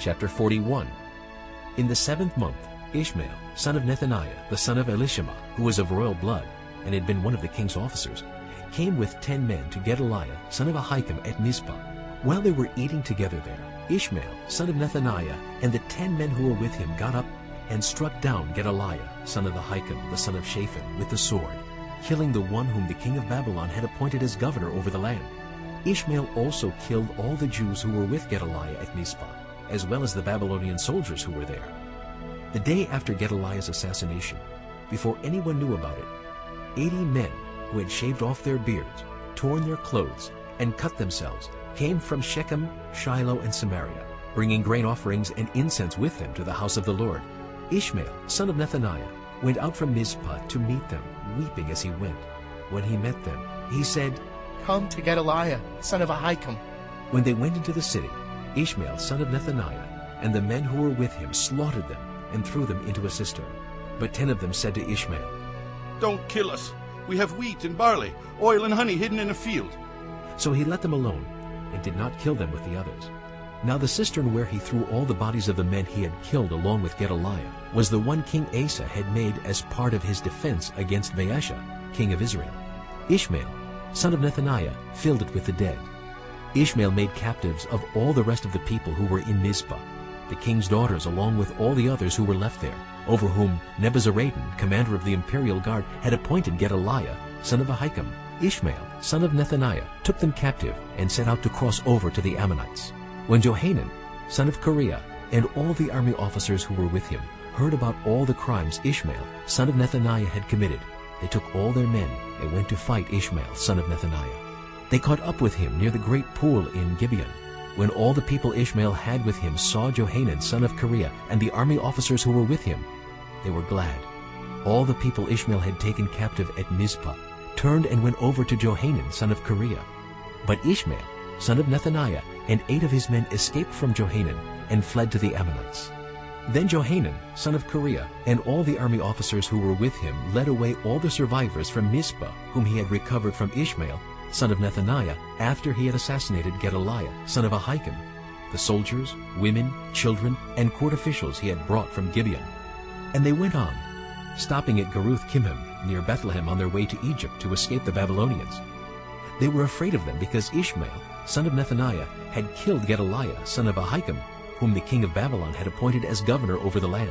Chapter 41 In the seventh month, Ishmael, son of Nethaniah, the son of Elishama, who was of royal blood, and had been one of the king's officers, came with ten men to Gedaliah, son of Ahikam, at Mizpah. While they were eating together there, Ishmael, son of Nethaniah, and the ten men who were with him got up and struck down Gedaliah, son of Ahikam, the son of Shaphan, with the sword, killing the one whom the king of Babylon had appointed as governor over the land. Ishmael also killed all the Jews who were with Gedaliah at Mizpah, as well as the Babylonian soldiers who were there. The day after Gedaliah's assassination, before anyone knew about it, eighty men who had shaved off their beards, torn their clothes, and cut themselves came from Shechem, Shiloh, and Samaria, bringing grain offerings and incense with them to the house of the Lord. Ishmael, son of Nethaniah, went out from Mizpah to meet them, weeping as he went. When he met them, he said, Come to Gedaliah, son of Ahikam. When they went into the city, Ishmael, son of Nethaniah, and the men who were with him slaughtered them and threw them into a cistern. But ten of them said to Ishmael, Don't kill us. We have wheat and barley, oil and honey hidden in a field. So he let them alone and did not kill them with the others. Now the cistern where he threw all the bodies of the men he had killed along with Gedaliah was the one King Asa had made as part of his defense against Baasha, king of Israel. Ishmael, son of Nethaniah, filled it with the dead. Ishmael made captives of all the rest of the people who were in Mizpah, the king's daughters along with all the others who were left there, over whom Nebuzaradan, commander of the imperial guard, had appointed Gedaliah, son of Ahikam. Ishmael, son of Nethaniah, took them captive and set out to cross over to the Ammonites. When Johanan, son of Kareah, and all the army officers who were with him heard about all the crimes Ishmael, son of Nethaniah, had committed, they took all their men and went to fight Ishmael, son of Nethaniah. They caught up with him near the great pool in Gibeon. When all the people Ishmael had with him saw Johanan, son of Kareah, and the army officers who were with him, they were glad. All the people Ishmael had taken captive at Mizpah turned and went over to Johanan, son of Kareah. But Ishmael, son of Nethaniah, and eight of his men escaped from Johanan and fled to the Ammonites. Then Johanan, son of Kareah, and all the army officers who were with him led away all the survivors from Mizpah, whom he had recovered from Ishmael, son of Nethaniah, after he had assassinated Gedaliah, son of Ahikam, the soldiers, women, children, and court officials he had brought from Gibeon. And they went on, stopping at Geruth Kimham, near Bethlehem on their way to Egypt to escape the Babylonians. They were afraid of them because Ishmael, son of Nethaniah, had killed Gedaliah, son of Ahikam, whom the king of Babylon had appointed as governor over the land.